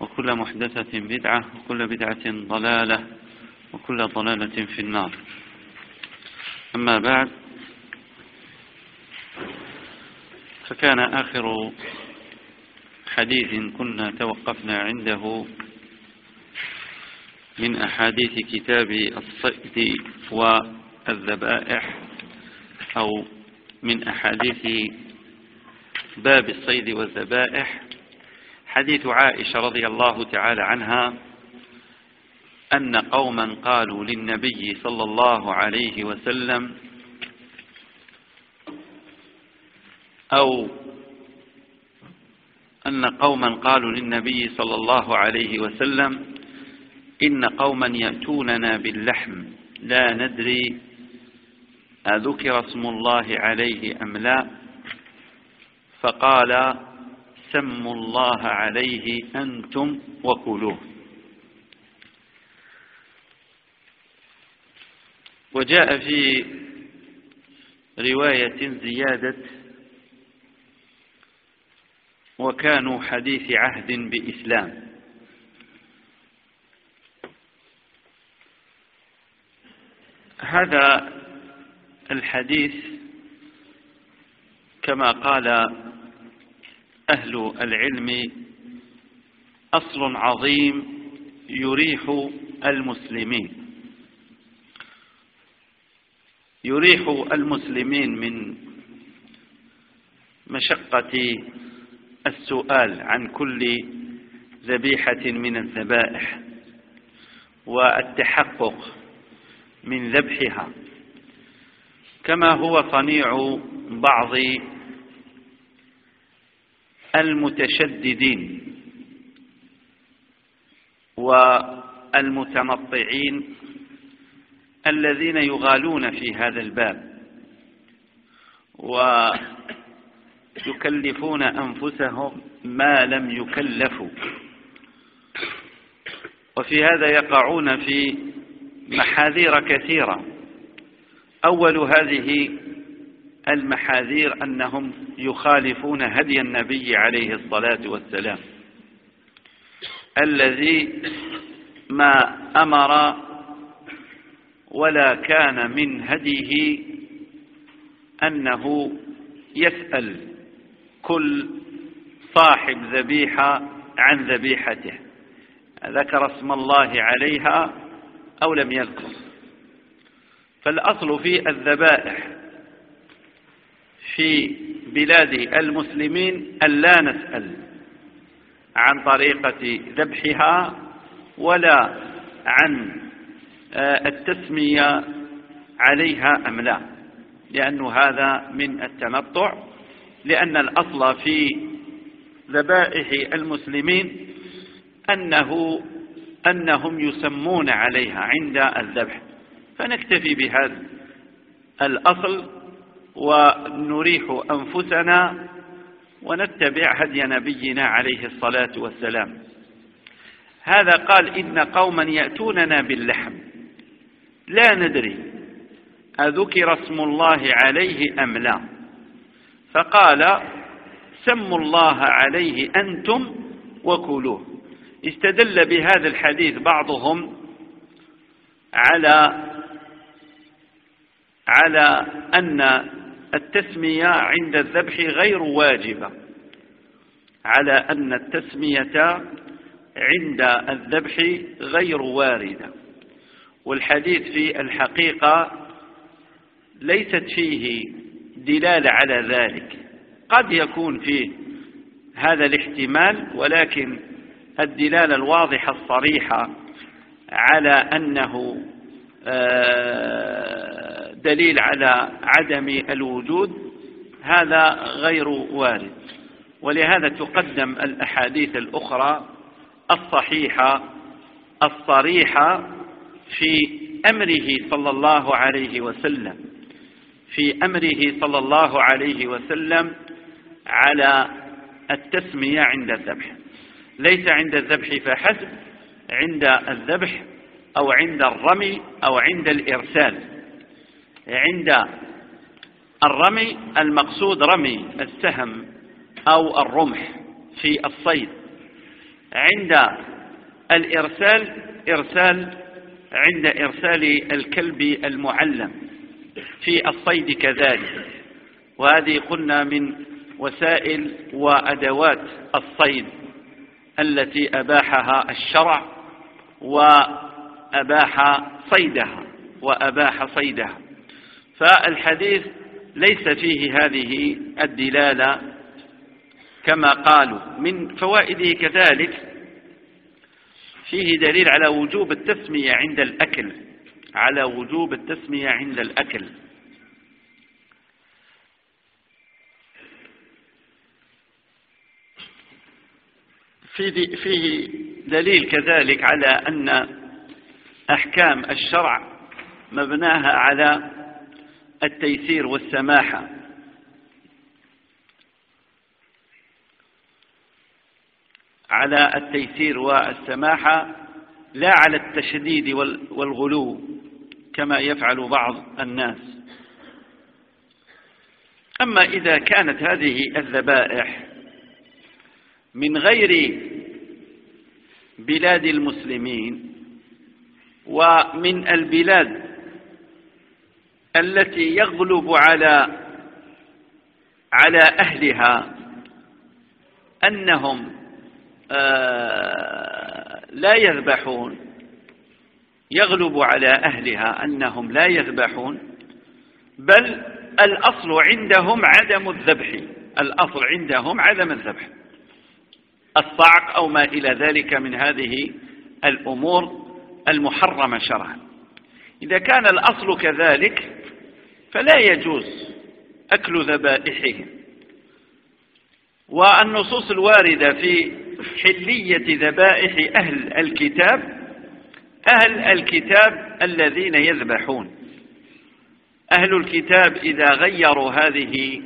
وكل محدثة بدعة وكل بدعة ضلالة وكل ضلالة في النار. أما بعد فكان آخر حديث كنا توقفنا عنده من أحاديث كتاب الصيد والذبائح أو من أحاديث باب الصيد والذبائح. حديث عائشة رضي الله تعالى عنها أن قوما قالوا للنبي صلى الله عليه وسلم أو أن قوما قالوا للنبي صلى الله عليه وسلم إن قوما يأتوننا باللحم لا ندري أذكر اسم الله عليه أم لا فقال سموا الله عليه أنتم وكلوه وجاء في رواية زيادة وكانوا حديث عهد بإسلام. هذا الحديث كما قال أهل العلم أصل عظيم يريح المسلمين. يريح المسلمين من مشقة السؤال عن كل ذبيحة من الذبائح والتحقق من ذبحها. كما هو صنيع بعض المتشددين والمتمطعين الذين يغالون في هذا الباب ويكلفون أنفسهم ما لم يكلفوا. وفي هذا يقعون في محاذير كثيرة. أول هذه المحاذير أنهم يخالفون هدي النبي عليه الصلاة والسلام. الذي ما أمر ولا كان من هديه أنه يسأل كل صاحب ذبيحة عن ذبيحته. ذكر اسم الله عليها أو لم يذكر. فالأصل في الذبائح في بلاد المسلمين أن لا نسأل عن طريقة ذبحها ولا عن التسمية عليها أم لا. لأن هذا من التمطع لأن الأصل في ذبائح المسلمين أنه أنهم يسمون عليها عند الذبح. فنكتفي بهذا الأصل ونريح أنفسنا ونتبع هدي نبينا عليه الصلاة والسلام. هذا قال إن قوما يأتوننا باللحم. لا ندري أذكر اسم الله عليه أم لا؟ فقال سموا الله عليه أنتم وكلوه. استدل بهذا الحديث بعضهم على على أن التسمية عند الذبح غير واجبة على أن التسمية عند الذبح غير واردة. والحديث في الحقيقة ليست فيه دلالة على ذلك. قد يكون فيه هذا الاحتمال ولكن الدلالة الواضحة الصريحة على أنه آه، دليل على عدم الوجود هذا غير وارد. ولهذا تقدم الأحاديث الأخرى الصحيحة الصريحة في أمره صلى الله عليه وسلم في أمره صلى الله عليه وسلم على التسمية عند الذبح. ليس عند الذبح فحسب عند الذبح أو عند الرمي أو عند الإرسال. عند الرمي المقصود رمي السهم أو الرمح في الصيد. عند الإرسال إرسال عند إرسال الكلب المعلم في الصيد كذلك. وهذه قلنا من وسائل وأدوات الصيد التي أباحها الشرع وأباح صيدها وأباح صيدها. فالحديث ليس فيه هذه الدلالة كما قالوا. من فوائده كذلك فيه دليل على وجوب التسمية عند الأكل على وجوب التسمية عند الأكل. فيه دليل كذلك على أن أحكام الشرع مبناها على التيسير والسماحة. على التيسير والسماحة لا على التشديد والغلو كما يفعل بعض الناس. أما إذا كانت هذه الذبائح من غير بلاد المسلمين ومن البلاد التي يغلب على على أهلها أنهم آه، لا يذبحون. يغلب على أهلها أنهم لا يذبحون. بل الأصل عندهم عدم الذبح. الأصل عندهم عدم الذبح. الصعق أو ما إلى ذلك من هذه الأمور المحرمة شرعا. إذا كان الأصل كذلك فلا يجوز أكل ذبائحهم. والنصوص الواردة في حلية ذبائح أهل الكتاب أهل الكتاب الذين يذبحون. أهل الكتاب إذا غيروا هذه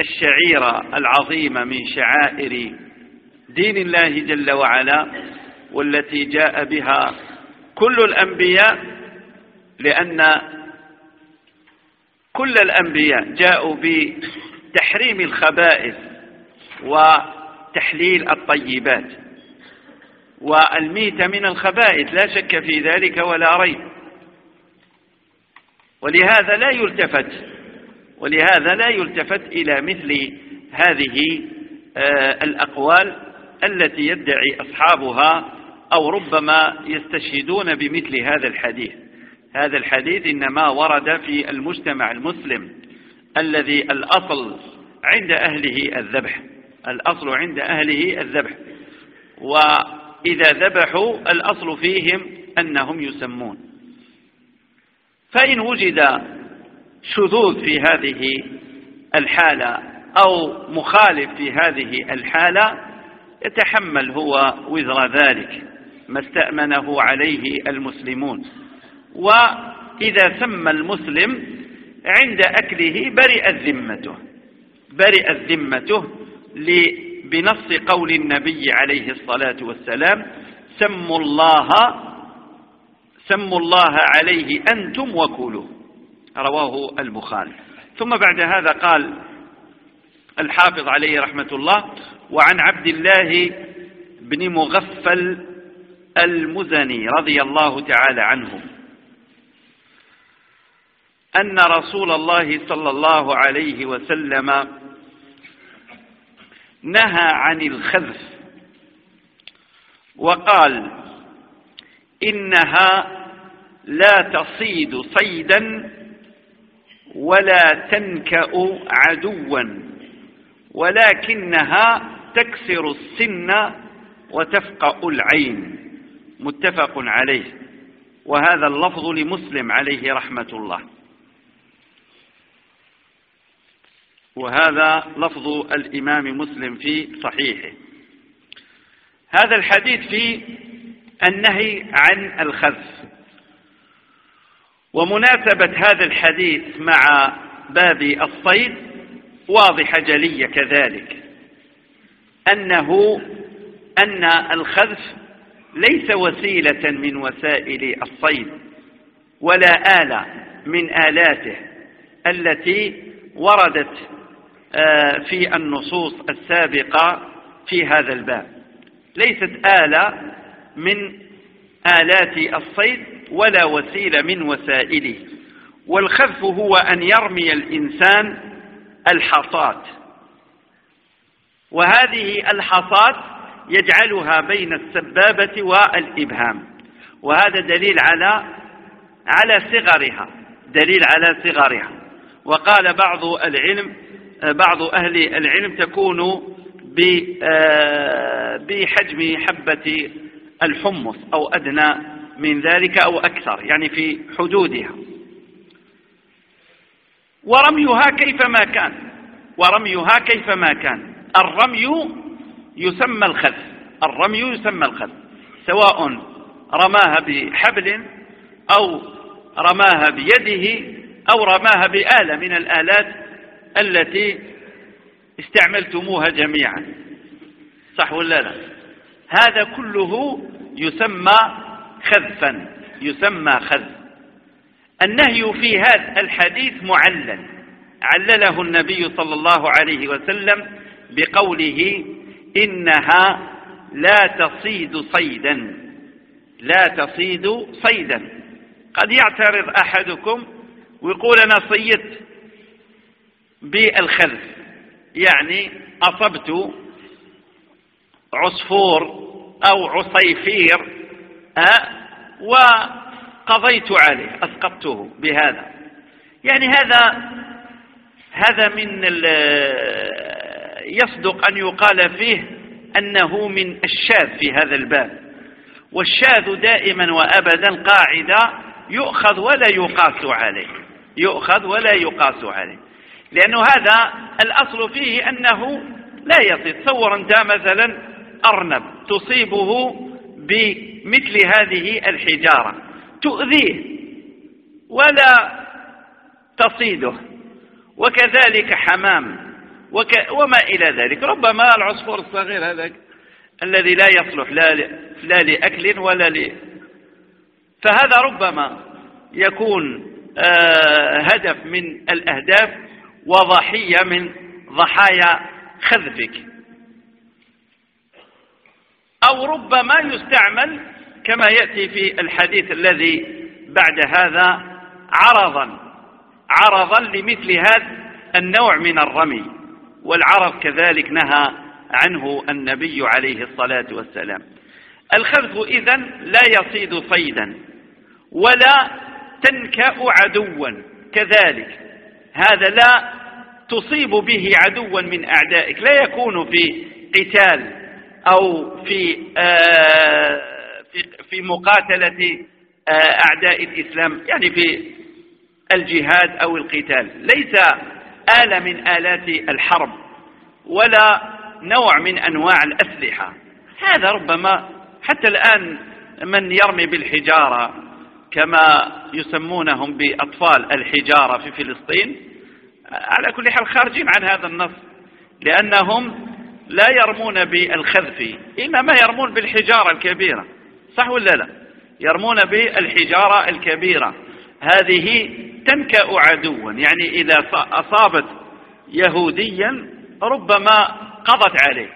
الشعيرة العظيمة من شعائر دين الله جل وعلا والتي جاء بها كل الأنبياء لأن كل الأنبياء جاءوا بتحريم الخبائث وتحليل الطيبات. والميت من الخبائث لا شك في ذلك ولا ريب. ولهذا لا يلتفت ولهذا لا يلتفت إلى مثل هذه آه، الأقوال التي يدعي أصحابها أو ربما يستشهدون بمثل هذا الحديث. هذا الحديث إنما ورد في المجتمع المسلم الذي الأصل عند أهله الذبح الأصل عند أهله الذبح. وإذا ذبحوا الأصل فيهم أنهم يسمون. فإن وجد شذوذ في هذه الحالة أو مخالف في هذه الحالة يتحمل هو وزر ذلك ما استأمنه عليه المسلمون. وإذا سمى المسلم عند أكله برئت ذمته برئت ذمته بنص قول النبي عليه الصلاة والسلام سموا الله سموا الله عليه أنتم وكلوا. رواه البخاري. ثم بعد هذا قال الحافظ عليه رحمة الله وعن عبد الله بن مغفل المزني رضي الله تعالى عنه. أن رسول الله صلى الله عليه وسلم نهى عن الخذف وقال إنها لا تصيد صيدا ولا تنكأ عدوا ولكنها تكسر السن وتفقأ العين متفق عليه وهذا اللفظ لمسلم عليه رحمة الله وهذا لفظ الإمام مسلم في صحيحه. هذا الحديث في النهي عن الخذف ومناسبة هذا الحديث مع باب الصيد واضحة جلية كذلك. أنه أن الخذف ليس وسيلة من وسائل الصيد ولا آلة من آلاته التي وردت في النصوص السابقة في هذا الباب. ليست آلة من آلات الصيد ولا وسيلة من وسائله. والخذف هو أن يرمي الإنسان الحصات وهذه الحصات يجعلها بين السبابة والإبهام. وهذا دليل على على صغرها. دليل على صغرها. وقال بعض العلم بعض أهل العلم تكون آه، بحجم حبة الحمص أو أدنى من ذلك أو أكثر يعني في حدودها. ورميها كيفما كان ورميها كيفما كان. الرمي يسمى الخذف الرمي يسمى الخذف سواء رماها بحبل أو رماها بيده أو رماها بآلة من الآلات التي استعملتموها جميعا. صح ولا لا؟ هذا كله يسمى خذفا يسمى خذف. النهي في هذا الحديث معلل. علله النبي صلى الله عليه وسلم بقوله إنها لا تصيد صيدا لا تصيد صيدا. قد يعترض أحدكم ويقول أنا صيدت. بالخذف يعني أصبت عصفور أو عصيفير وقضيت عليه أسقطته بهذا. يعني هذا هذا من يصدق أن يقال فيه أنه من الشاذ في هذا الباب. والشاذ دائما وأبدا قاعدة يؤخذ ولا يقاس عليه يؤخذ ولا يقاس عليه. لأنه هذا الأصل فيه أنه لا يصيد. تصور أنت مثلا أرنب تصيبه بمثل هذه الحجارة. تؤذيه ولا تصيده. وكذلك حمام وك وما إلى ذلك. ربما العصفور الصغير هذا الذي لا يصلح لا, لا لأكل ولا ل فهذا ربما يكون آه هدف من الأهداف. وضحية من ضحايا خذفك أو ربما يستعمل كما يأتي في الحديث الذي بعد هذا عرضا عرضا لمثل هذا النوع من الرمي. والعرض كذلك نهى عنه النبي عليه الصلاة والسلام. الخذف إذن لا يصيد صيدا ولا تنكأ عدوا كذلك. هذا لا تصيب به عدوا من أعدائك. لا يكون في قتال أو في آه في, مقاتلة آه أعداء الإسلام يعني في الجهاد أو القتال. ليس آلة من آلات الحرب ولا نوع من أنواع الأسلحة. هذا ربما حتى الآن من يرمي بالحجارة كما يسمونهم بأطفال الحجارة في فلسطين على كل حال خارجين عن هذا النص لأنهم لا يرمون بالخذف إنما يرمون بالحجارة الكبيرة صح ولا لا؟ يرمون بالحجارة الكبيرة. هذه تنكأ عدوا يعني إذا أصابت يهوديا ربما قضت عليه.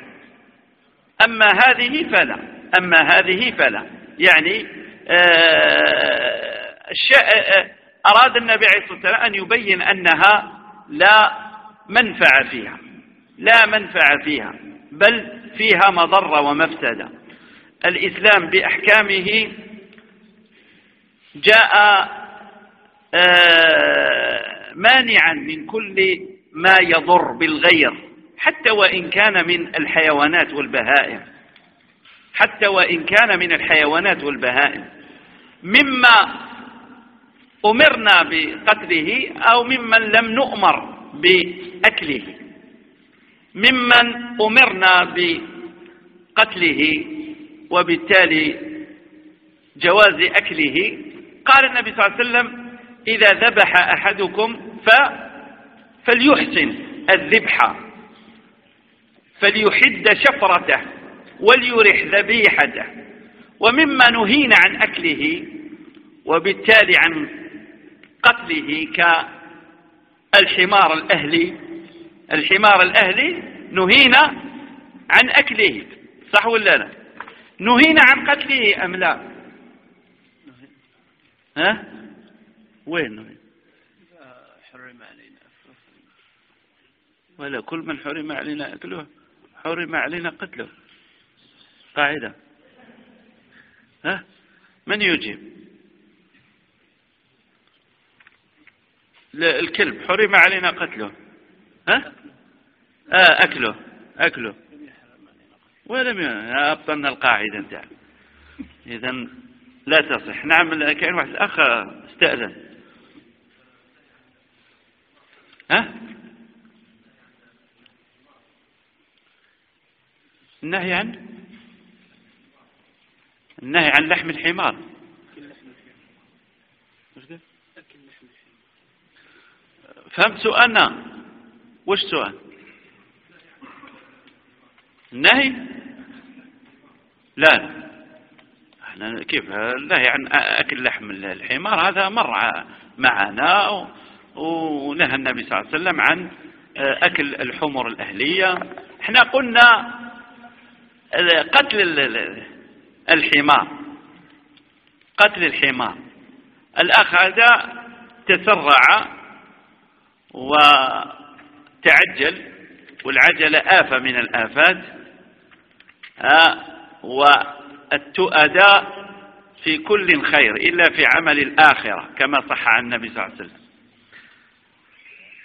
أما هذه فلا أما هذه فلا. يعني آه، آه، أراد النبي عليه الصلاة والسلام أن يبين أنها لا منفع فيها لا منفع فيها بل فيها مضرة ومفسدة. الإسلام بأحكامه جاء آه، مانعا من كل ما يضر بالغير حتى وإن كان من الحيوانات والبهائم حتى وإن كان من الحيوانات والبهائم. مما أمرنا بقتله أو ممن لم نؤمر بأكله. ممن أمرنا بقتله وبالتالي جواز أكله. قال النبي صلى الله عليه وسلم إذا ذبح أحدكم ف فليحسن الذبح فليحد شفرته وليرح ذبيحته. ومما نهينا عن أكله وبالتالي عن قتله كالحمار الأهلي. الحمار الأهلي نهينا عن أكله صح ولا لا؟ نهينا عن قتله أم لا؟ ها؟ وين نهينا؟ حرم علينا. ولا كل من حرم علينا أكله حرم علينا قتله. قاعدة. ها؟ من يجيب؟ الكلب. حرم علينا قتله. ها؟ آه أكله. أكله. ولم أبطلنا القاعدة انت إذا لا تصح. نعم كان واحد الأخ استأذن. ها؟ النهي عن؟ النهي عن لحم الحمار. فهمت سؤالنا وش سؤال؟ النهي؟ لا. إحنا كيف؟ النهي عن أكل لحم الحمار هذا مر معنا ونهى النبي صلى الله عليه وسلم عن أكل الحمر الأهلية. إحنا قلنا قتل الحمار. قتل الحمار. الاخ هذا تسرع وتعجل والعجلة آفة من الآفات والتؤداء في كل خير إلا في عمل الآخرة كما صح عن النبي صلى الله عليه وسلم.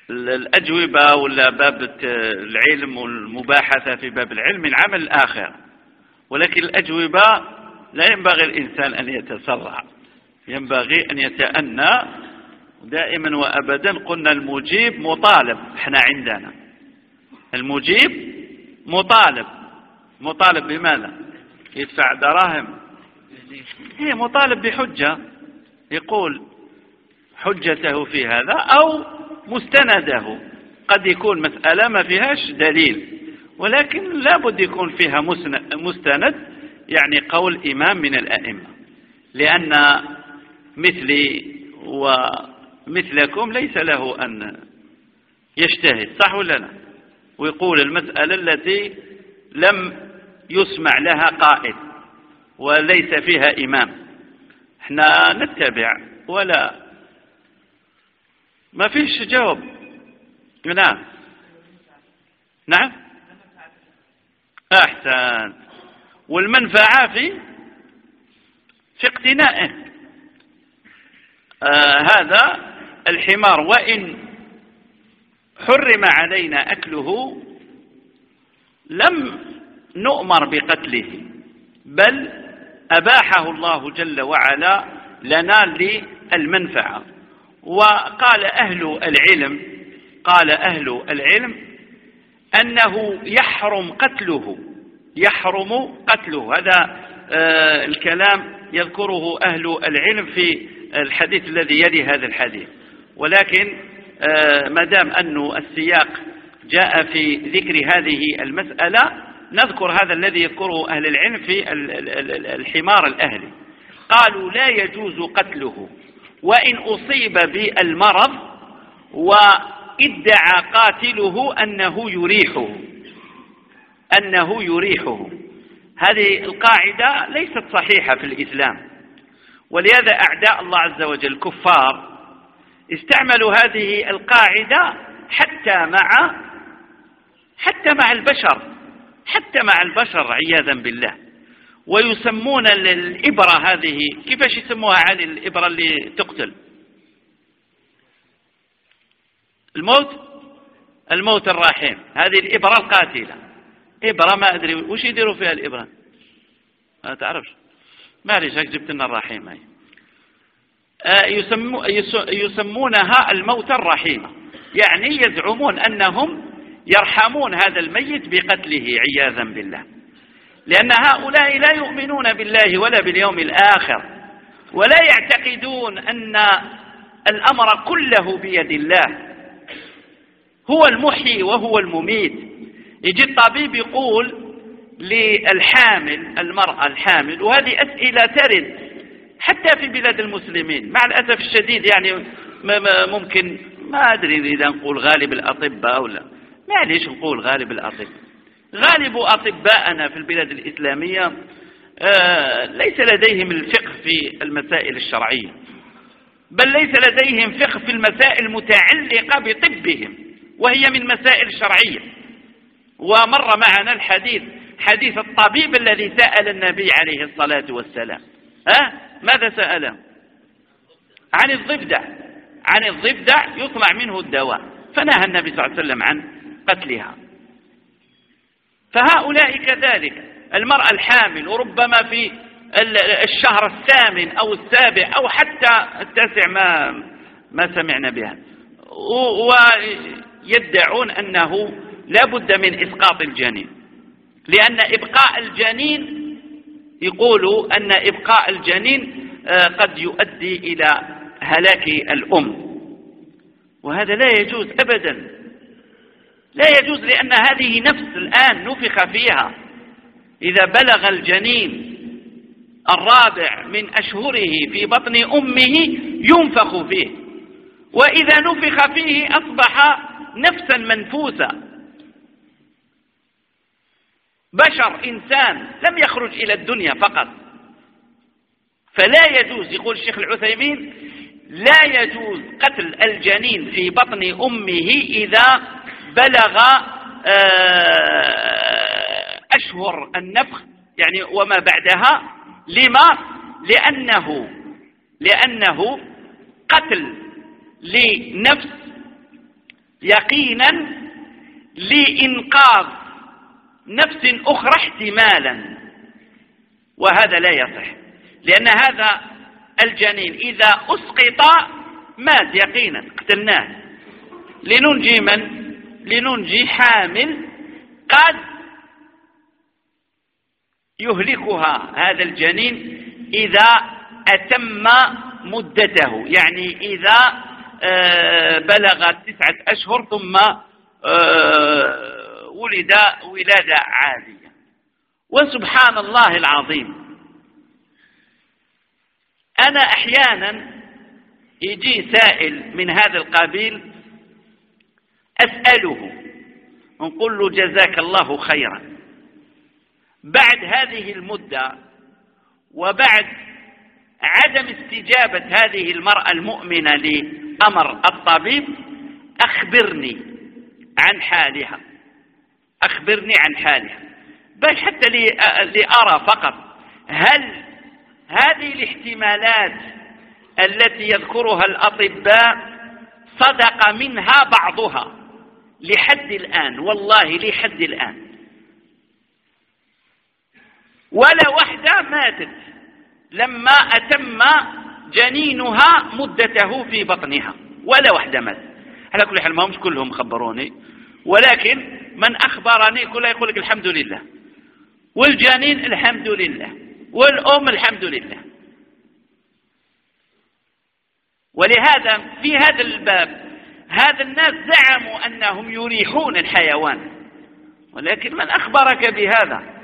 الأجوبة ولا باب العلم والمباحثة في باب العلم من عمل الآخرة. ولكن الأجوبة لا ينبغي الإنسان أن يتسرع. ينبغي أن يتأنى دائما وأبدا قلنا المجيب مطالب. إحنا عندنا. المجيب مطالب. مطالب بماذا؟ يدفع دراهم. هي مطالب بحجة. يقول حجته في هذا أو مستنده. قد يكون مسألة ما فيهاش دليل. ولكن لابد يكون فيها مستند يعني قول إمام من الأئمة. لأن مثلي و مثلكم ليس له أن يجتهد صح ولا لا؟ ويقول المسألة التي لم يسمع لها قائد وليس فيها إمام. إحنا نتبع ولا ما فيش جواب. نعم. نعم. أحسن. والمنفعة في في اقتنائه. آه هذا الحمار وإن حرم علينا أكله لم نؤمر بقتله بل أباحه الله جل وعلا لنا للمنفعة. وقال أهل العلم قال أهل العلم أنه يحرم قتله يحرم قتله. هذا آه الكلام يذكره أهل العلم في الحديث الذي يلي هذا الحديث. ولكن آه، ما دام أن السياق جاء في ذكر هذه المسألة نذكر هذا الذي يذكره أهل العلم في الحمار الأهلي. قالوا لا يجوز قتله وإن أصيب بالمرض وإدعى قاتله أنه يريحه. أنه يريحه. هذه القاعدة ليست صحيحة في الإسلام. ولهذا أعداء الله عز وجل الكفار استعملوا هذه القاعدة حتى مع حتى مع البشر حتى مع البشر عياذا بالله. ويسمون الإبرة هذه كيفاش يسموها علي الإبرة اللي تقتل؟ الموت؟ الموت الرحيم. هذه الإبرة القاتلة. إبرة ما أدري وش يديروا فيها الإبرة؟ ما تعرفش. معليش هيك جبت لنا الرحيم هاي. يسمونها الموت الرحيم. يعني يزعمون أنهم يرحمون هذا الميت بقتله عياذا بالله. لأن هؤلاء لا يؤمنون بالله ولا باليوم الآخر ولا يعتقدون أن الأمر كله بيد الله. هو المحيي وهو المميت. يجي الطبيب يقول للحامل المرأة الحامل وهذه أسئلة ترد. حتى في بلاد المسلمين. مع الأسف الشديد يعني ممكن ما أدري إذا نقول غالب الأطباء أو لا. معليش نقول غالب الأطباء. غالب أطباءنا في البلاد الإسلامية آه، ليس لديهم الفقه في المسائل الشرعية. بل ليس لديهم فقه في المسائل المتعلقة بطبهم وهي من مسائل شرعية. ومر معنا الحديث حديث الطبيب الذي سأل النبي عليه الصلاة والسلام. ها؟ ماذا سأله عن الضفدع. عن الضفدع يطلع منه الدواء. فنهى النبي صلى الله عليه وسلم عن قتلها. فهؤلاء كذلك. المرأة الحامل وربما في الشهر الثامن أو السابع أو حتى التاسع ما ما سمعنا بها. ويدعون أنه لا بد من إسقاط الجنين. لأن إبقاء الجنين يقولوا أن إبقاء الجنين آه، قد يؤدي إلى هلاك الأم. وهذا لا يجوز أبدا. لا يجوز لأن هذه نفس الآن نفخ فيها. إذا بلغ الجنين الرابع من أشهره في بطن أمه ينفخ فيه. وإذا نفخ فيه أصبح نفسا منفوسا. بشر إنسان لم يخرج إلى الدنيا فقط. فلا يجوز يقول الشيخ العثيمين لا يجوز قتل الجنين في بطن أمه إذا بلغ آه، أشهر النفخ يعني وما بعدها. لما؟ لأنه لأنه قتل لنفس يقينا لإنقاذ نفس أخرى احتمالا وهذا لا يصح لأن هذا الجنين إذا أسقط مات يقينا قتلناه لننجي من؟ لننجي حامل قد يهلكها هذا الجنين إذا أتم مدته يعني إذا آه، بلغ تسعة أشهر ثم آه، ولد ولادة عادية وسبحان الله العظيم. أنا أحيانا يجي سائل من هذا القبيل أسأله نقول له جزاك الله خيرا. بعد هذه المدة وبعد عدم استجابة هذه المرأة المؤمنة لأمر الطبيب أخبرني عن حالها. أخبرني عن حالها. بل حتى لأرى فقط. هل هذه الاحتمالات التي يذكرها الأطباء صدق منها بعضها؟ لحد الآن والله لحد الآن. ولا واحدة ماتت لما أتم جنينها مدته في بطنها. ولا واحدة ماتت. على كل حال ما همش كلهم خبروني. ولكن من أخبرني كله يقول لك الحمد لله. والجنين الحمد لله. والأم الحمد لله. ولهذا في هذا الباب هذا الناس زعموا أنهم يريحون الحيوان. ولكن من أخبرك بهذا؟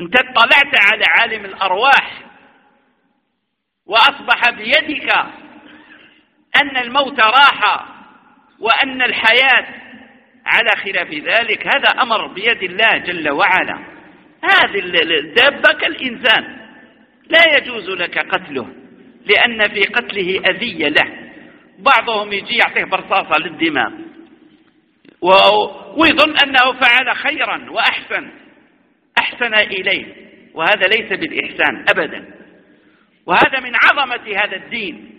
أنت اطلعت على عالم الأرواح وأصبح بيدك أن الموت راح وأن الحياة على خلاف ذلك هذا أمر بيد الله جل وعلا. هذه الدابة كالإنسان لا يجوز لك قتله لأن في قتله أذية له. بعضهم يجي يعطيه برصاصة للدماغ ويظن أنه فعل خيرا وأحسن أحسن إليه. وهذا ليس بالإحسان أبدا. وهذا من عظمة هذا الدين.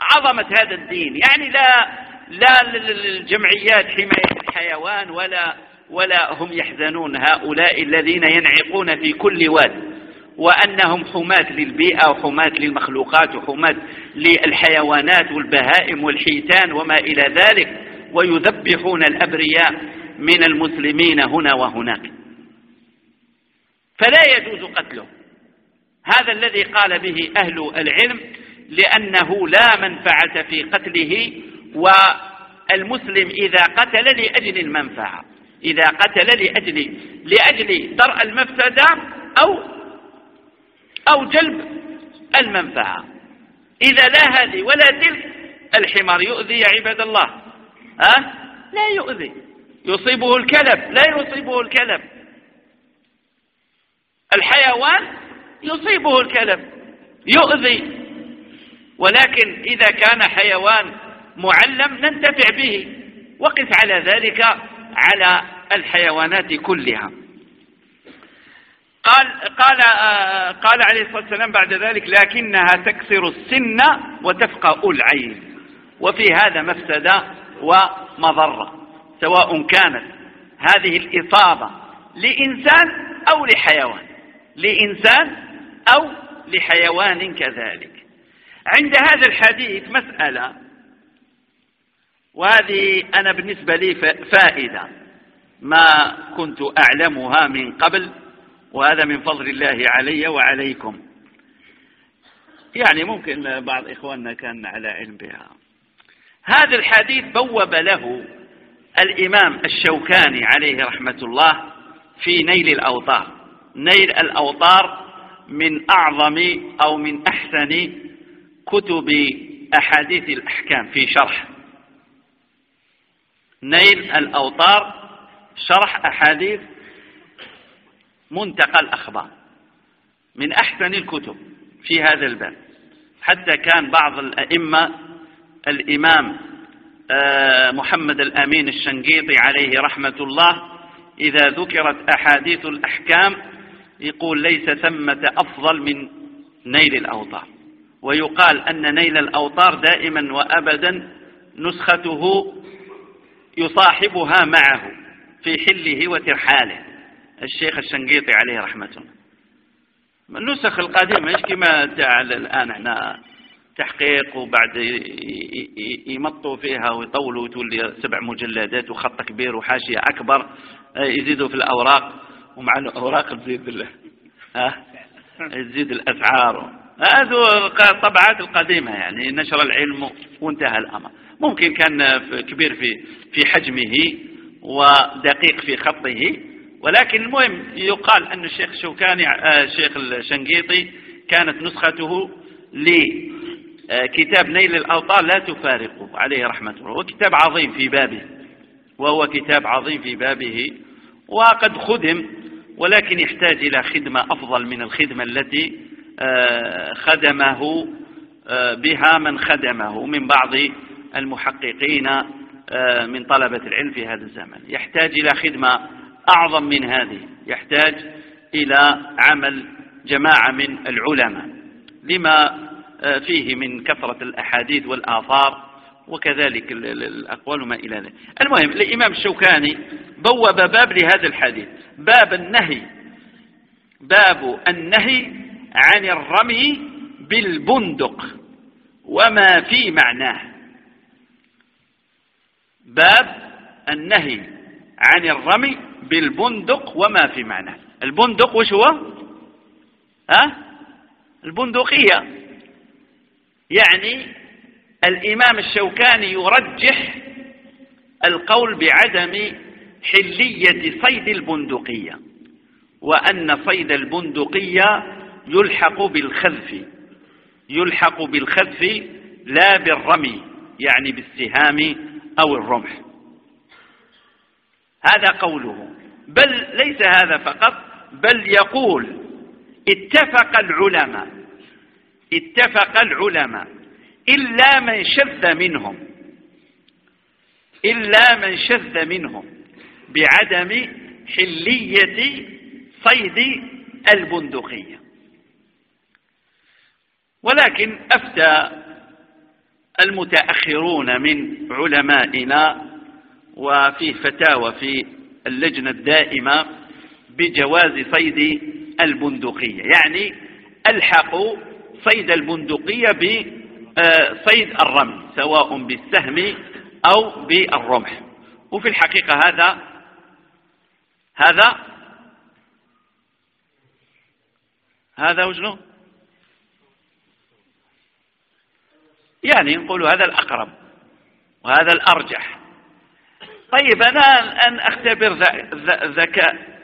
عظمة هذا الدين. يعني لا لا الجمعيات حماية الحيوان ولا ولا هم يحزنون. هؤلاء الذين ينعقون في كل واد وأنهم حماة للبيئة وحماة للمخلوقات وحماة للحيوانات والبهائم والحيتان وما إلى ذلك ويذبحون الأبرياء من المسلمين هنا وهناك. فلا يجوز قتله هذا الذي قال به أهل العلم لأنه لا منفعة في قتله والمسلم إذا قتل لأجل المنفعة إذا قتل لأجل لأجل درء المفسدة أو أو جلب المنفعة. إذا لا هذه ولا تلك الحمار يؤذي يا عباد الله. أه؟ لا يؤذي. يصيبه الكلب لا يصيبه الكلب. الحيوان يصيبه الكلب يؤذي. ولكن إذا كان حيوان معلم ننتفع به. وقف على ذلك على الحيوانات كلها. قال قال آه، قال عليه الصلاة والسلام بعد ذلك لكنها تكسر السن وتفقأ العين. وفي هذا مفسدة ومضرة سواء كانت هذه الإصابة لإنسان أو لحيوان. لإنسان أو لحيوان كذلك. عند هذا الحديث مسألة وهذه أنا بالنسبة لي فائدة ما كنت أعلمها من قبل وهذا من فضل الله علي وعليكم. يعني ممكن بعض إخواننا كان على علم بها. هذا الحديث بوب له الإمام الشوكاني عليه رحمة الله في نيل الأوطار. نيل الأوطار من أعظم أو من أحسن كتب أحاديث الأحكام في شرح. نيل الأوطار شرح أحاديث منتقى الأخبار. من أحسن الكتب في هذا الباب حتى كان بعض الأئمة الإمام آه، محمد الأمين الشنقيطي عليه رحمة الله إذا ذكرت أحاديث الأحكام يقول ليس ثمة أفضل من نيل الأوطار ويقال أن نيل الأوطار دائما وأبدا نسخته يصاحبها معه في حله وترحاله. الشيخ الشنقيطي عليه رحمة الله. النسخ القديمة إيش كما الآن إحنا تحقيق وبعد يمطوا فيها ويطولوا وتولي سبع مجلدات وخط كبير وحاشية أكبر يزيدوا في الأوراق. ومع الأوراق تزيد ها؟ تزيد الأسعار. هذو الطبعات القديمة يعني نشر العلم وانتهى الأمر. ممكن كان كبير في في حجمه ودقيق في خطه ولكن المهم يقال أن الشيخ الشوكاني آه، الشيخ الشنقيطي كانت نسخته لكتاب نيل الأوطار لا تفارقه عليه رحمة الله وكتاب عظيم في بابه وهو كتاب عظيم في بابه وقد خدم ولكن يحتاج إلى خدمة أفضل من الخدمة التي آه، خدمه آه، بها من خدمه من بعض المحققين من طلبة العلم في هذا الزمن. يحتاج إلى خدمة أعظم من هذه. يحتاج إلى عمل جماعة من العلماء. لما آه، فيه من كثرة الأحاديث والآثار وكذلك الأقوال وما إلى ذلك. المهم الإمام الشوكاني بوب باب لهذا الحديث. باب النهي. باب النهي عن الرمي بالبندق. وما في معناه. باب النهي عن الرمي بالبندق وما في معناه البندق وش هو؟ ها؟ البندقية يعني الإمام الشوكاني يرجح القول بعدم حلية صيد البندقية وأن صيد البندقية يلحق بالخذف يلحق بالخذف لا بالرمي يعني بالسهام أو الرمح. هذا قوله. بل ليس هذا فقط بل يقول اتفق العلماء اتفق العلماء إلا من شذ منهم إلا من شذ منهم بعدم حلية صيد البندقية. ولكن أفتى المتأخرون من علمائنا وفي فتاوى في اللجنة الدائمة بجواز صيد البندقية. يعني ألحقوا صيد البندقية بصيد الرمي سواء بالسهم أو بالرمح. وفي الحقيقة هذا هذا هذا وجهه يعني نقول هذا الأقرب وهذا الأرجح. طيب أنا الآن أختبر ذكاء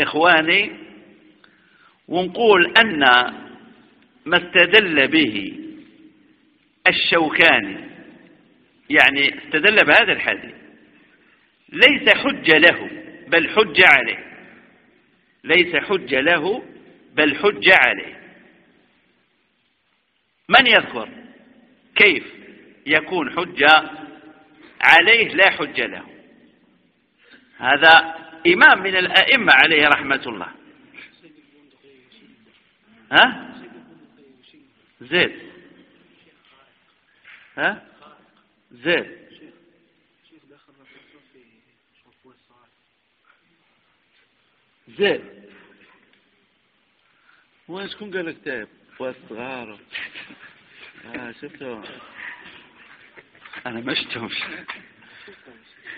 إخواني ونقول أن ما استدل به الشوكاني يعني استدل بهذا الحديث ليس حجة له بل حجة عليه. ليس حجة له بل حجة عليه. من يذكر؟ كيف يكون حجة عليه لا حجة له. هذا إمام من الأئمة عليه رحمة الله. ها؟ زيد. ها؟ زيد. زيد. وين شكون قال لك تايب؟ والصغار آه شفتوا. أنا ما شفتهمش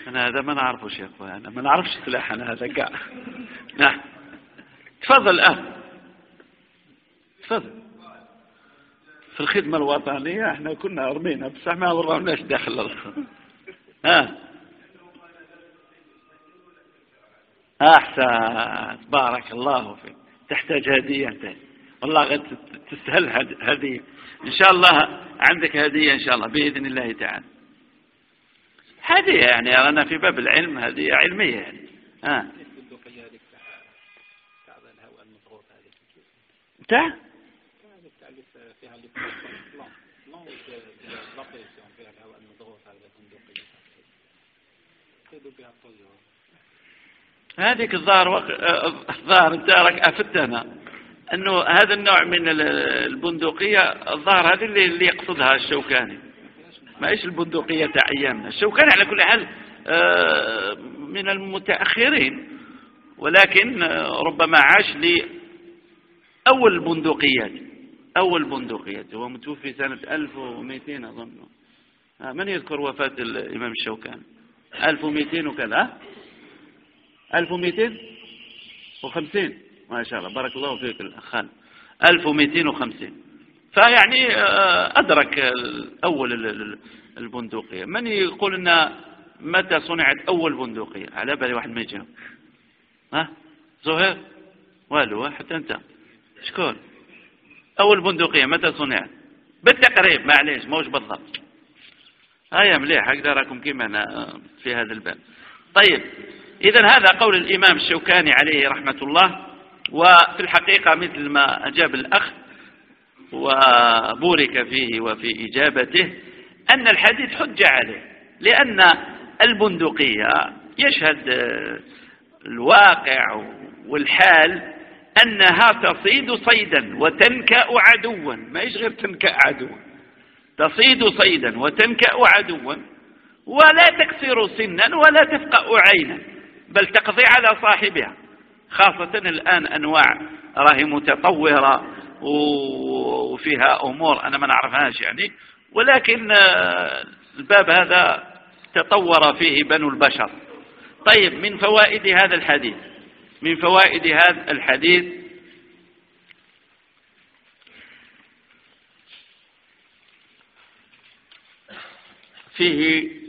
أنا هذا ما نعرفوش يا أخوان. أنا ما نعرفش سلاح أنا هذا كاع. نعم تفضل الان تفضل. في الخدمة الوطنية إحنا كنا رمينا بصح ما وروناش داخل ها أحسن. بارك الله فيك. تحتاج هدية أنت. والله تستهل هدية إن شاء الله عندك هدية إن شاء الله بإذن الله تعالى. هدية يعني أنا في باب العلم هدية علمية يعني. ها بتاع هذيك الظاهر الظاهر انت راك افتنا أنه هذا النوع من البندقية الظاهر هذه اللي, اللي يقصدها الشوكاني. ما إيش البندقية تاع ايامنا الشوكاني على كل حال آه، من المتأخرين. ولكن آه، ربما عاش لأول البندقيات أول البندقيات هو متوفي سنة 1200 أظن. آه، من يذكر وفاة الإمام الشوكاني؟ 1200 وكذا 1250 ما شاء الله. بارك الله فيك الأخان. 1250 فيعني آه، أدرك أول البندقية. من يقول أن متى صنعت أول بندقية؟ على بالي واحد ما يجاوب. ها؟ زهير؟ والو حتى أنت. شكون؟ أول بندقية متى صنعت؟ بالتقريب معليش موش بالضبط. هيا مليح هكذا راكم كيما في هذا الباب. طيب إذا هذا قول الإمام الشوكاني عليه رحمة الله. وفي الحقيقة مثل ما أجاب الأخ وبورك فيه وفي إجابته أن الحديث حجة عليه لأن البندقية يشهد الواقع والحال أنها تصيد صيدا وتنكأ عدوا. ما يشغل تنكأ عدوا؟ تصيد صيدا وتنكأ عدوا. ولا تكسر سنا ولا تفقأ عينا بل تقضي على صاحبها. خاصة الآن أنواع راهي متطورة وفيها أمور أنا ما نعرفهاش يعني. ولكن آه، الباب هذا تطور فيه بنو البشر. طيب من فوائد هذا الحديث؟ من فوائد هذا الحديث؟ فيه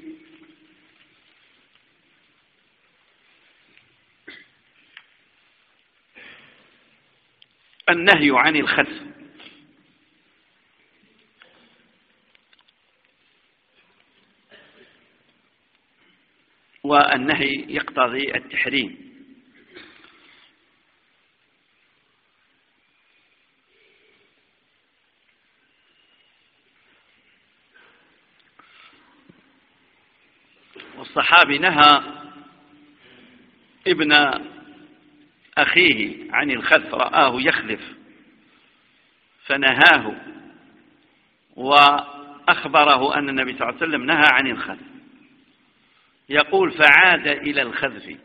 النهي عن الخسف والنهي يقتضي التحريم. والصحابي نهى ابن أخيه عن الخلف رآه يخلف فنهاه وأخبره أن النبي صلى الله عليه وسلم نهى عن الخلف. يقول فعاد إلى الخذف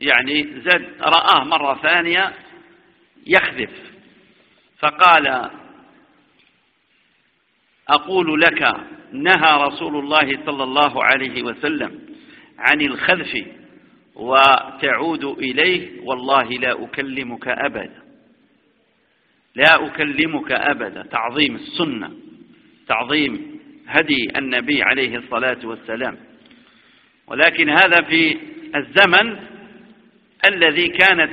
يعني زد رآه مرة ثانية يخذف فقال أقول لك نهى رسول الله صلى الله عليه وسلم عن الخذف وتعود إليه والله لا أكلمك أبدا. لا أكلمك أبدا. تعظيم السنة تعظيم هدي النبي عليه الصلاة والسلام. ولكن هذا في الزمن الذي كانت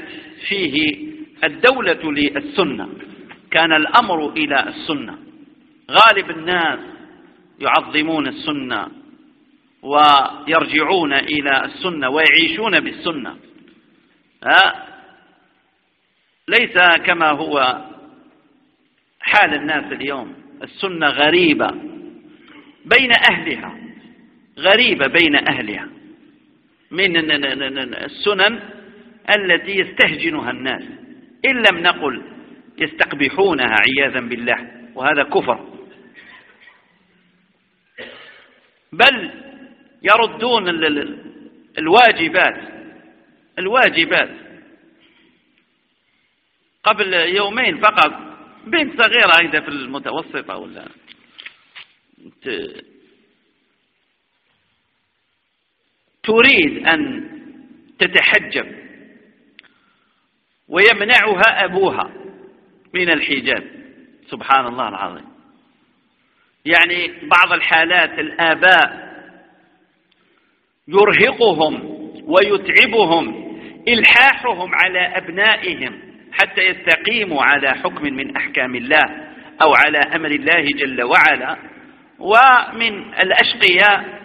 فيه الدولة للسنة. كان الأمر إلى السنة. غالب الناس يعظمون السنة. ويرجعون إلى السنة ويعيشون بالسنة. ليس كما هو حال الناس اليوم. السنة غريبة بين أهلها غريبة بين أهلها من السنن التي يستهجنها الناس. إن لم نقل يستقبحونها عياذا بالله وهذا كفر. بل يردون الواجبات الواجبات. قبل يومين فقط. بنت صغيرة هيدا في المتوسطة ولا؟ تريد أن تتحجب ويمنعها أبوها من الحجاب. سبحان الله العظيم. يعني بعض الحالات الآباء يرهقهم ويتعبهم إلحاحهم على أبنائهم حتى يستقيموا على حكم من أحكام الله أو على أمر الله جل وعلا. ومن الأشقياء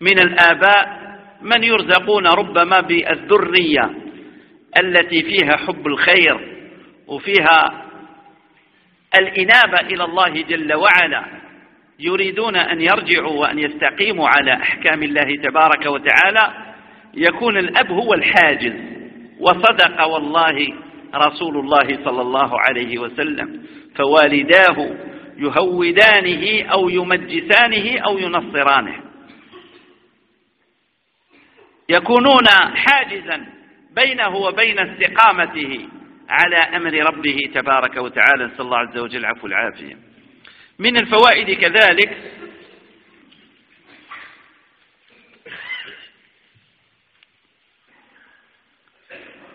من الآباء من يرزقون ربما بالذرية التي فيها حب الخير وفيها الإنابة إلى الله جل وعلا. يريدون أن يرجعوا وأن يستقيموا على أحكام الله تبارك وتعالى يكون الأب هو الحاجز. وصدق والله رسول الله صلى الله عليه وسلم. فوالداه يهودانه أو يمجسانه أو ينصرانه. يكونون حاجزا بينه وبين استقامته على أمر ربه تبارك وتعالى. نسأل الله عز وجل عفو العافية من الفوائد كذلك.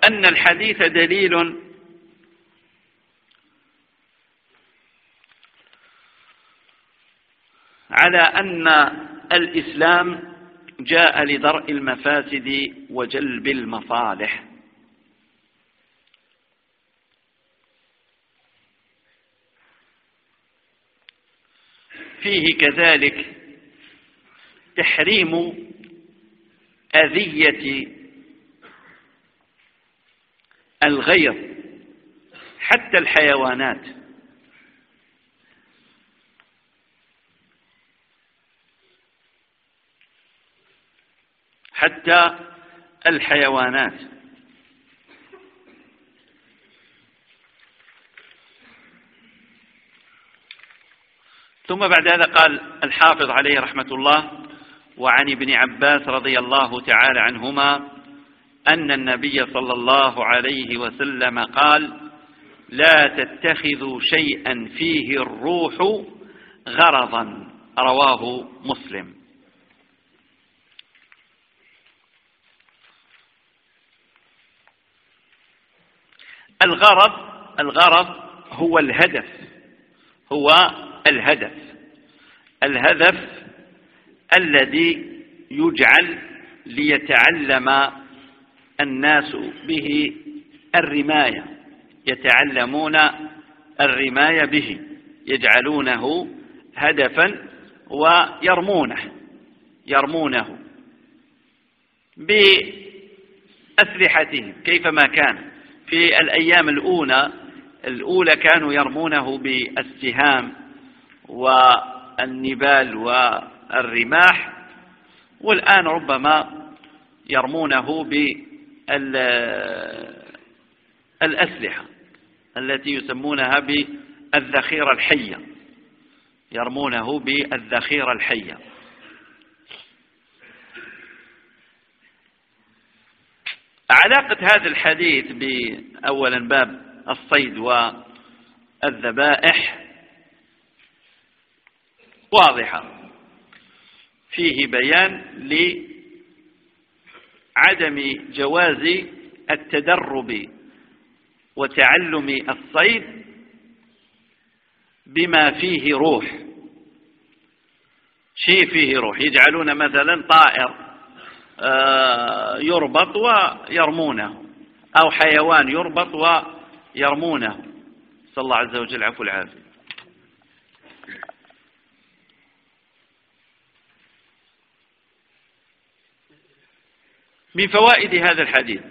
أن الحديث دليل على أن الإسلام جاء لدرء المفاسد وجلب المصالح. فيه كذلك تحريم أذية الغير حتى الحيوانات. حتى الحيوانات. ثم بعد هذا قال الحافظ عليه رحمة الله وعن ابن عباس رضي الله تعالى عنهما أن النبي صلى الله عليه وسلم قال لا تتخذوا شيئا فيه الروح غرضا. رواه مسلم. الغرض الغرض هو الهدف هو الهدف. الهدف الذي يجعل ليتعلم الناس به الرماية. يتعلمون الرماية به. يجعلونه هدفا ويرمونه. يرمونه. بأسلحتهم. كيفما كان. في الأيام الأولى الأولى كانوا يرمونه بالسهام والنبال والرماح والآن ربما يرمونه بالأسلحة التي يسمونها بالذخيرة الحية. يرمونه بالذخيرة الحية. علاقة هذا الحديث بأولا باب الصيد والذبائح واضحة. فيه بيان لعدم جواز التدرب وتعلم الصيد بما فيه روح. شيء فيه روح؟ يجعلون مثلا طائر آه، يربط ويرمونه أو حيوان يربط ويرمونه. صلى الله عز وجل عفو العافية. من فوائد هذا الحديث.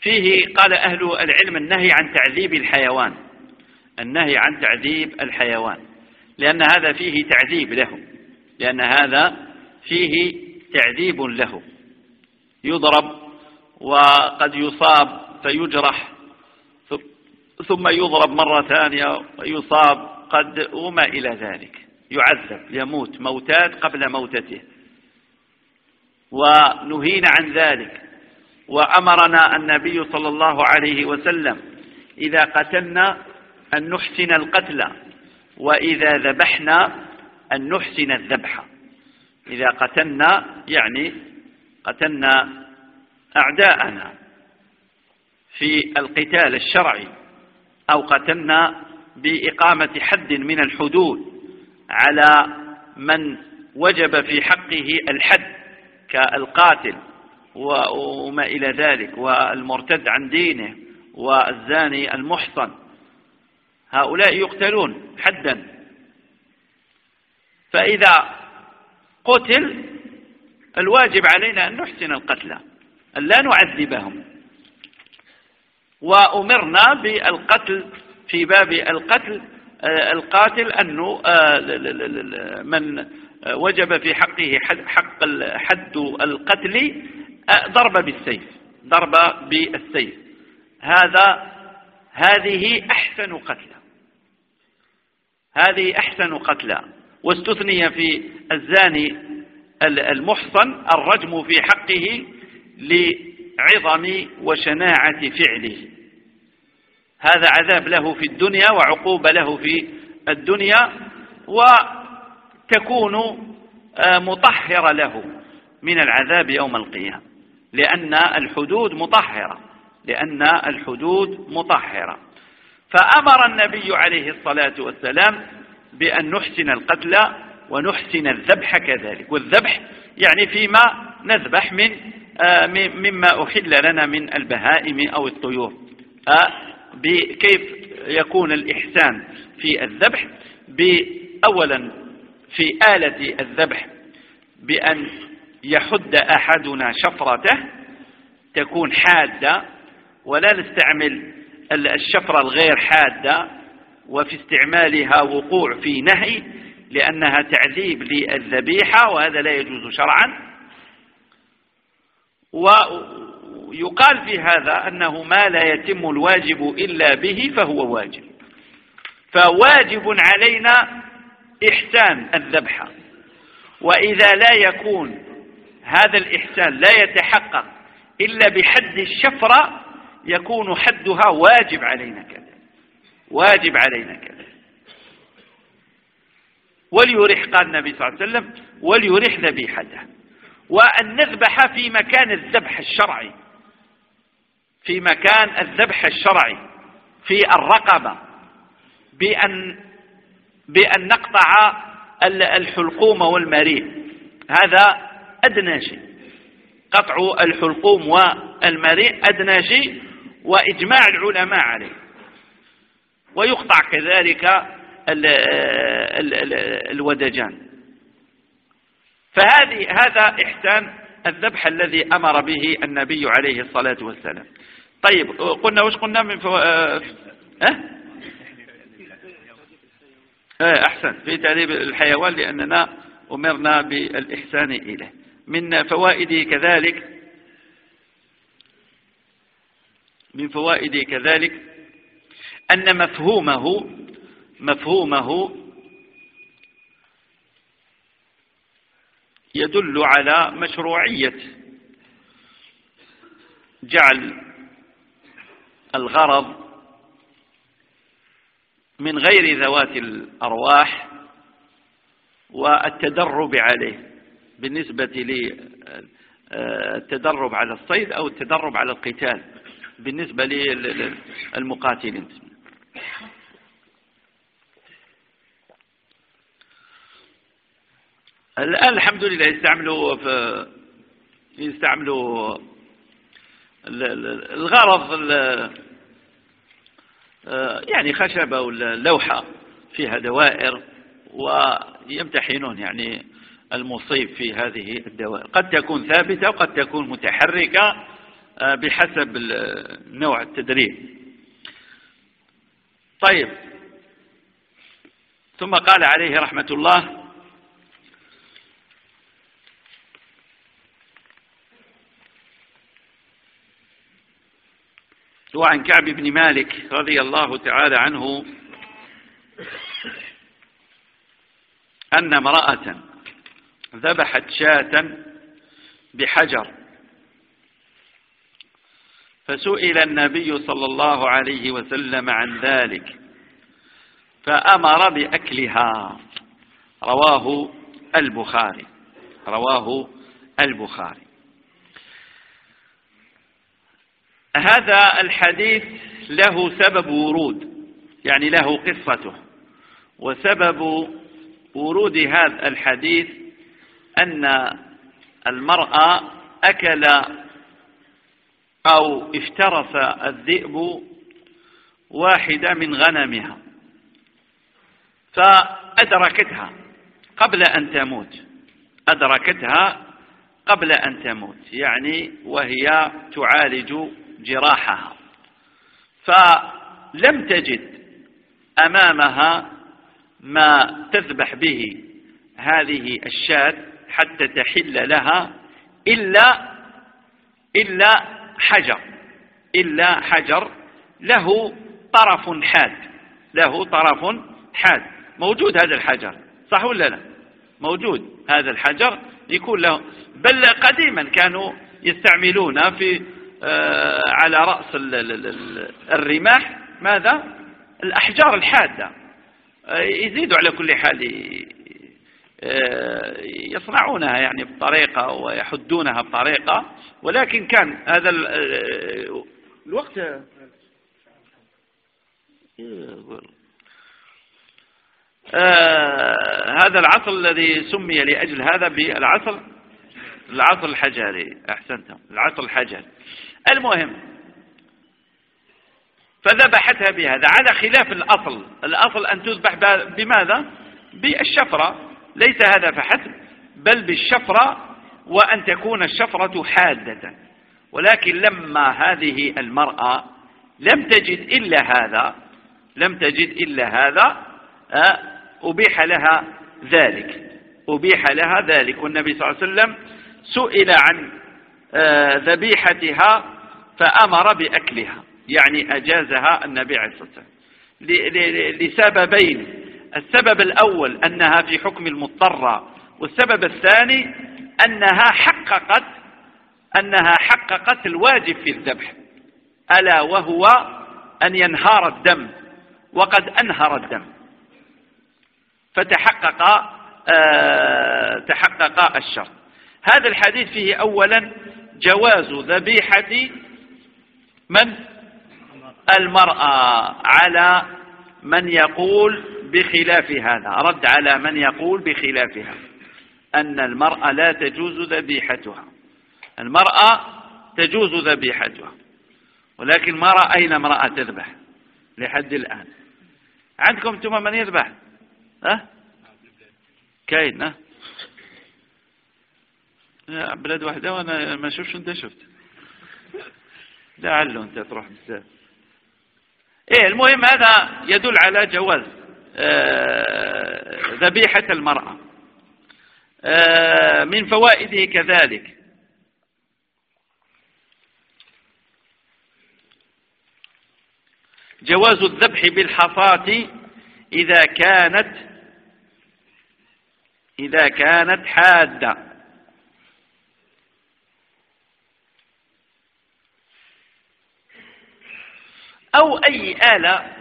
فيه قال أهل العلم النهي عن تعذيب الحيوان. النهي عن تعذيب الحيوان. لأن هذا فيه تعذيب له. لأن هذا فيه تعذيب له. يضرب وقد يصاب فيجرح. ثم يضرب مرة ثانية ويصاب. قد وما إلى ذلك. يعذب يموت موتات قبل موتته. ونهينا عن ذلك. وأمرنا النبي صلى الله عليه وسلم إذا قتلنا أن نحسن القتل وإذا ذبحنا أن نحسن الذبح. إذا قتلنا يعني قتلنا أعداءنا في القتال الشرعي أو قتلنا بإقامة حد من الحدود على من وجب في حقه الحد. كالقاتل وما إلى ذلك والمرتد عن دينه والزاني المحصن. هؤلاء يقتلون حدا. فإذا قتل الواجب علينا أن نحسن القتلى أن لا نعذبهم. وأمرنا بالقتل في باب القتل آه، القاتل أنه آه، من وجب في حقه حق حد القتل ضرب بالسيف ضرب بالسيف. هذا هذه أحسن قتلى هذه أحسن قتلى واستثني في الزاني المحصن الرجم في حقه لعظم وشناعة فعله. هذا عذاب له في الدنيا وعقوبة له في الدنيا وتكون آه، مطهرة له من العذاب يوم القيامة. لأن الحدود مطهرة. لأن الحدود مطهرة. فأمر النبي عليه الصلاة والسلام بأن نحسن القتل ونحسن الذبح كذلك. والذبح يعني فيما نذبح من آه، مما أحل لنا من البهائم أو الطيور. آه، كيف يكون الإحسان في الذبح؟ أولا في آلة الذبح بأن يحد أحدنا شفرته تكون حادة ولا نستعمل الشفرة الغير حادة وفي استعمالها وقوع في نهي لأنها تعذيب للذبيحة وهذا لا يجوز شرعا. ويقال في هذا أنه ما لا يتم الواجب إلا به فهو واجب. فواجب علينا إحسان الذبحة وإذا لا يكون هذا الإحسان لا يتحقق إلا بحد الشفرة يكون حدها واجب علينا كذا. واجب علينا كذا. وليرح قال النبي صلى الله عليه وسلم وليرح ذبيحته. وأن نذبح في مكان الذبح الشرعي. في مكان الذبح الشرعي. في الرقبة. بأن, بأن نقطع الحلقوم والمريء. هذا أدنى شيء. قطع الحلقوم والمريء أدنى شيء وإجماع العلماء عليه. ويقطع كذلك ال ال ال الودجان. فهذه هذا إحسان الذبح الذي أمر به النبي عليه الصلاة والسلام. طيب قلنا وش قلنا من فو... أه؟ أحسن في تعذيب الحيوان لأننا أمرنا بالإحسان إليه. من فوائده كذلك من فوائده كذلك أن مفهومه مفهومه يدل على مشروعية جعل الغرض من غير ذوات الأرواح والتدرب عليه بالنسبة للتدرب على الصيد أو التدرب على القتال بالنسبة للمقاتلين الآن الحمد لله يستعملوا في يستعملوا الغرض يعني خشبة ولا لوحة فيها دوائر ويمتحنون يعني المصيب في هذه الدوائر. قد تكون ثابتة وقد تكون متحركة آه، بحسب نوع التدريب. طيب. ثم قال عليه رحمة الله وعن كعب بن مالك رضي الله تعالى عنه أن امرأة ذبحت شاة بحجر. فسئل النبي صلى الله عليه وسلم عن ذلك فأمر بأكلها. رواه البخاري رواه البخاري. هذا الحديث له سبب ورود يعني له قصته وسبب ورود هذا الحديث أن المرأة أكل أو افترس الذئب واحدة من غنمها فأدركتها قبل أن تموت أدركتها قبل أن تموت يعني وهي تعالج جراحها. فلم تجد أمامها ما تذبح به هذه الشاة حتى تحل لها إلا إلا حجر إلا حجر. له طرف حاد له طرف حاد. موجود هذا الحجر صح ولا لا؟ موجود هذا الحجر. يكون له بل قديما كانوا يستعملون في على رأس الرماح. ماذا؟ الأحجار الحادة. آه يزيدوا على كل حال آه، يصنعونها يعني بطريقة ويحدونها بطريقة. ولكن كان هذا آه، الوقت آه هذا العصر الذي سمي لأجل هذا بالعصر العصر الحجري. أحسنتم. العصر الحجري. المهم فذبحتها بهذا. على خلاف الأصل. الأصل أن تذبح بماذا؟ بالشفرة. ليس هذا فحسب بل بالشفرة وأن تكون الشفرة حادة. ولكن لما هذه المرأة لم تجد إلا هذا لم تجد إلا هذا آه، أبيح لها ذلك. أبيح لها ذلك. والنبي صلى الله عليه وسلم سئل عن آه، ذبيحتها فأمر بأكلها يعني أجازها النبي عليه الصلاة والسلام. لسببين. السبب الأول أنها في حكم المضطرة والسبب الثاني أنها حققت أنها حققت الواجب في الذبح. ألا وهو أن ينهار الدم وقد أنهر الدم. فتحقق آه تحقق الشرط. هذا الحديث فيه أولا جواز ذبيحة من؟ المرأة على من يقول بخلاف هذا. رد على من يقول بخلافها أن المرأة لا تجوز ذبيحتها. المرأة تجوز ذبيحتها. ولكن ما رأينا امرأة تذبح؟ لحد الآن. عندكم أنتم من يذبح؟ ها؟ كاين ها؟ بلاد واحدة وأنا ما شوفش انت شفت. لعله انت تروح بزاف إيه المهم هذا يدل على جواز آه، ذبيحة المرأة. آه، من فوائده كذلك. جواز الذبح بالحصاة إذا كانت إذا كانت حادة. أو أي آلة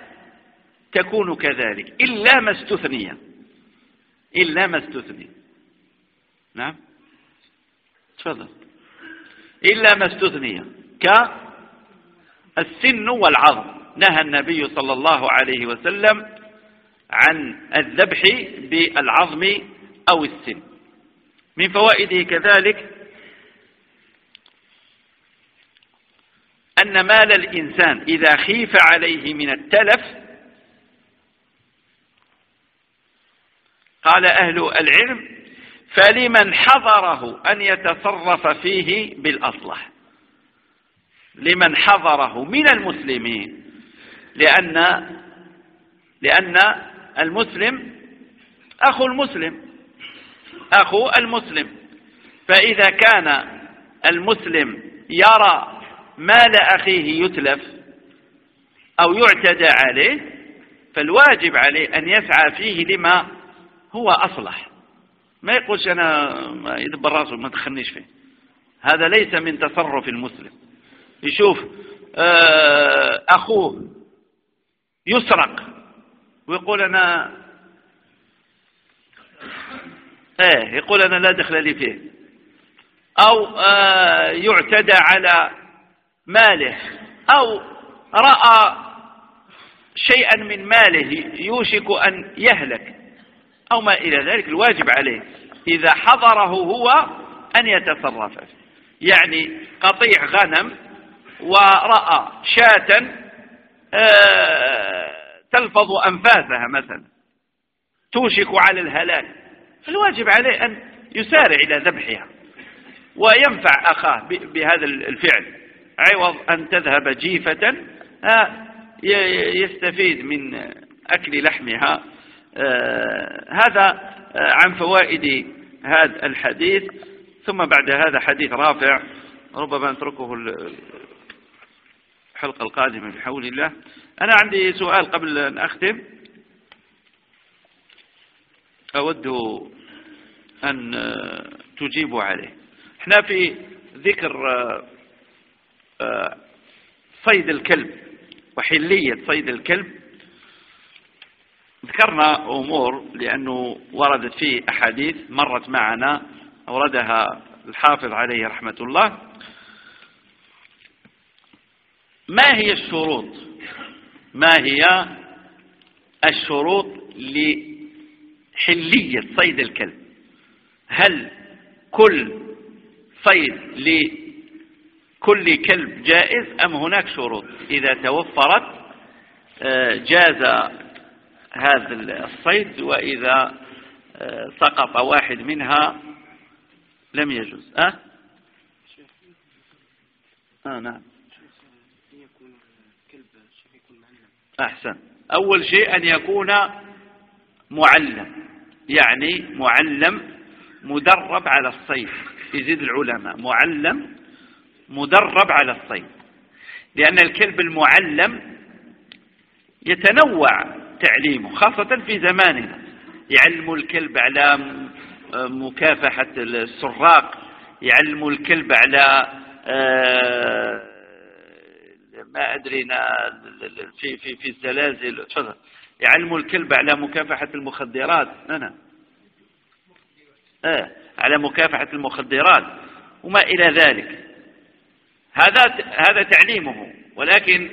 تكون كذلك. إلا ما استثني. إلا ما استثني. نعم؟ تفضل. إلا ما استثني. كالسن والعظم. نهى النبي صلى الله عليه وسلم عن الذبح بالعظم أو السن. من فوائده كذلك أن مال الإنسان إذا خيف عليه من التلف قال أهل العلم فلمن حضره أن يتصرف فيه بالأصلح؟ لمن حضره من المسلمين لأن لأن المسلم أخو المسلم أخو المسلم. فإذا كان المسلم يرى مال أخيه يتلف أو يعتدى عليه فالواجب عليه أن يسعى فيه لما هو أصلح. ما يقولش أنا يدبر راسه ما تخنيش فيه. هذا ليس من تصرف المسلم. يشوف آه، أخوه يسرق ويقول أنا إيه يقول أنا لا دخل لي فيه. أو آه يعتدى على ماله أو رأى شيئا من ماله يوشك أن يهلك أو ما إلى ذلك الواجب عليه إذا حضره هو أن يتصرف يعني قطيع غنم ورأى شاة آه، تلفظ أنفاسها مثلا توشك على الهلاك. فالواجب عليه أن يسارع إلى ذبحها وينفع أخاه بهذا الفعل. عوض أن تذهب جيفة آه، يستفيد من أكل لحمها. آه، هذا عن فوائد هذا الحديث. ثم بعد هذا حديث رافع ربما نتركه الحلقة القادمة بحول الله. أنا عندي سؤال قبل أن أختم. أود أن تجيبوا عليه. إحنا في ذكر آه، صيد الكلب وحلية صيد الكلب. ذكرنا أمور لأنه وردت فيه أحاديث مرت معنا أوردها الحافظ عليه رحمة الله. ما هي الشروط؟ ما هي الشروط لحلية صيد الكلب؟ هل كل صيد لكل كلب جائز أم هناك شروط؟ إذا توفرت آه، جاز هذا الصيد وإذا آه، سقط واحد منها لم يجوز. أه؟ آه نعم. أحسن. أول شيء أن يكون معلم يعني معلم مدرب على الصيد يزيد العلماء. معلم مدرب على الصيد. لأن الكلب المعلم يتنوع تعليمه خاصة في زماننا. يعلم الكلب على مكافحة السراق يعلم الكلب على آه، ما أدري في في في الزلازل يعلموا الكلب على مكافحة المخدرات. أنا آه على مكافحة المخدرات. وما إلى ذلك. هذا هذا تعليمه ولكن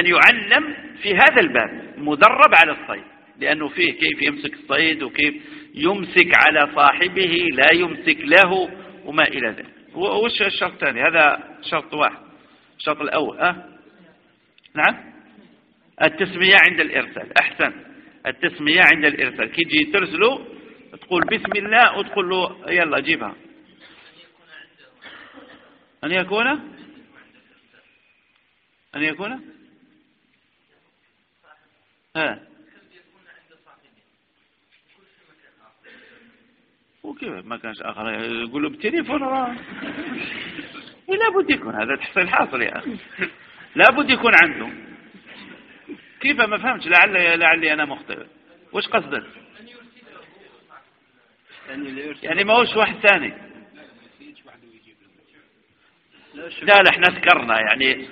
أن يعلم في هذا الباب مدرب على الصيد لأنه فيه كيف يمسك الصيد وكيف يمسك على صاحبه لا يمسك له وما إلى ذلك. وش الشرط الثاني؟ هذا شرط واحد. الشرط الأول أه؟ نعم؟ التسمية عند الإرسال. أحسن. التسمية عند الإرسال. كي تجي ترسله تقول بسم الله وتقول له يلا جيبها. أن يكون أن يكون؟ ها. وكيف ما كانش آخر؟ يقولوا بالتليفون راه. لابد يكون هذا تحصيل حاصل يا أخي. لابد يكون عنده. كيف؟ ما فهمتش. لعل لعلي أنا مخطئ. وش قصدك؟ يعني ما هوش واحد ثاني. لا لا إحنا ذكرنا يعني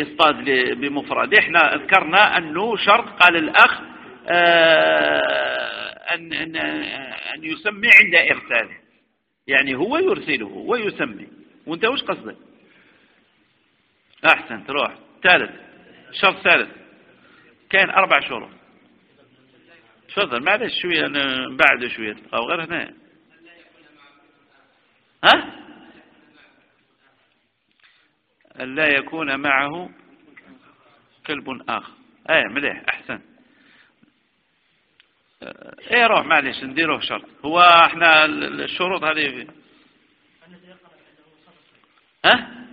يصطاد بمفرد. إحنا ذكرنا أنه شرط قال الأخ آه، أن أن أن يسمي عند إرساله. يعني هو يرسله ويسمي وأنت وش قصدك؟ احسن تروح ثالث شرط ثالث. كان أربع شروط. تفضل معلش شوية بعد شوية. أو غير هنا. ها؟ أن لا يكون معه كلب آخر. آية مليح أحسن. إيه روح معلش نديره شرط. هو إحنا الشروط هذه ها؟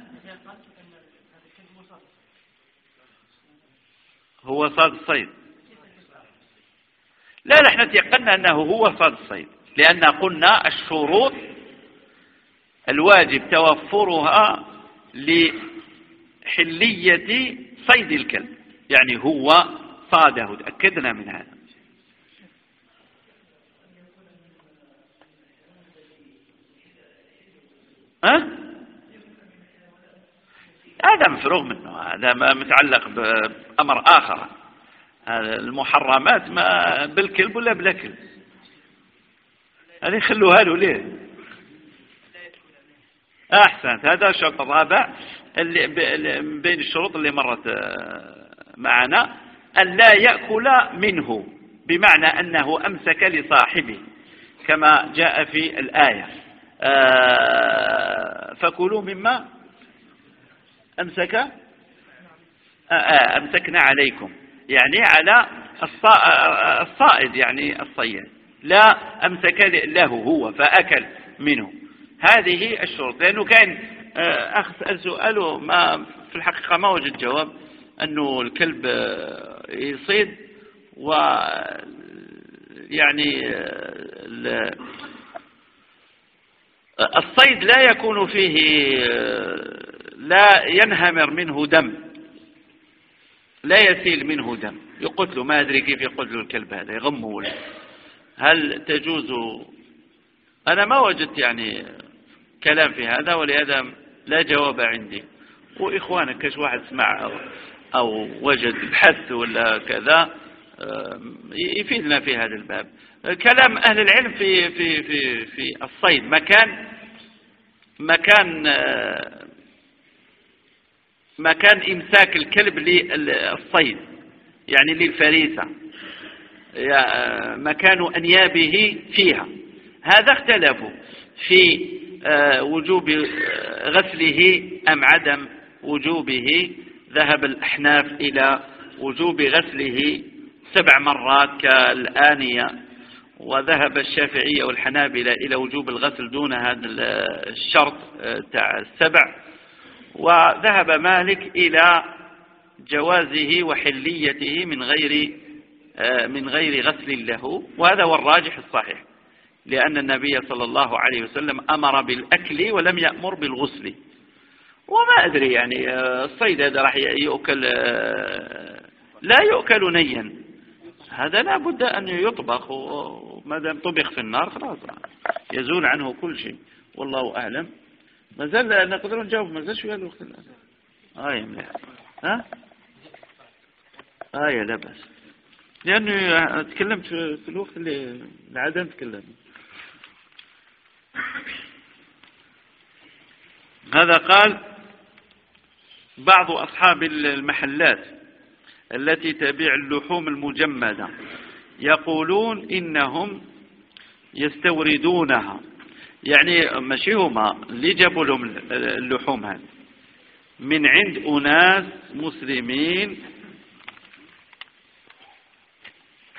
هو صاد الصيد. لا لا إحنا تيقنا أنه هو صاد الصيد لأن قلنا الشروط الواجب توفرها لحلية صيد الكلب. يعني هو صاده. تأكدنا من هذا. ها؟ هذا مفروغ منه. هذا متعلق بأمر آخر. المحرمات ما بالكلب ولا بلا كلب. هذه خلوها له ليه؟ أحسنت. هذا الشرط الرابع. اللي بين الشروط اللي مرت آه، معنا أن لا يأكل منه بمعنى أنه أمسك لصاحبه كما جاء في الآية. آه، فكلوا مما أمسك آه، أمسكنا عليكم يعني على الصائد يعني الصياد لا أمسك له هو فأكل منه. هذه الشروط لأنه كان أخ سأل سؤاله ما في الحقيقة ما وجد جواب أنه الكلب آه، يصيد و يعني آه، الصيد لا يكون فيه لا ينهمر منه دم. لا يسيل منه دم. يقتل ما أدري كيف يقتل الكلب هذا يغمه ولا. هل تجوز؟ أنا ما وجدت يعني كلام في هذا ولهذا لا جواب عندي. وإخوانك كش واحد سمع أو, أو وجد بحث ولا كذا يفيدنا في هذا الباب. كلام أهل العلم في في في في الصيد. مكان مكان مكان إمساك الكلب للصيد يعني للفريسة. مكان أنيابه فيها. هذا اختلفوا في آه، وجوب آه، غسله أم عدم وجوبه. ذهب الأحناف إلى وجوب غسله سبع مرات كالآنية. وذهب الشافعية والحنابلة إلى وجوب الغسل دون هذا الشرط آه، تاع السبع. وذهب مالك إلى جوازه وحليته من غير آه، من غير غسل له. وهذا هو الراجح الصحيح. لأن النبي صلى الله عليه وسلم أمر بالأكل ولم يأمر بالغسل. وما أدري يعني آه، الصيد هذا راح يؤكل آه، لا يؤكل نيا. هذا لا بد أن يطبخ. وما دام طبخ في النار خلاص يزول عنه كل شيء. والله أعلم. ما زال نقدر نجاوب ما زال شوية الوقت. الآن آية ها؟ آية لا بأس لأنه تكلمت في الوقت اللي العادة نتكلم. هذا قال بعض أصحاب المحلات التي تبيع اللحوم المجمدة يقولون إنهم يستوردونها. يعني ماشي هما اللي جابوا لهم اللحوم هذه. من عند أناس مسلمين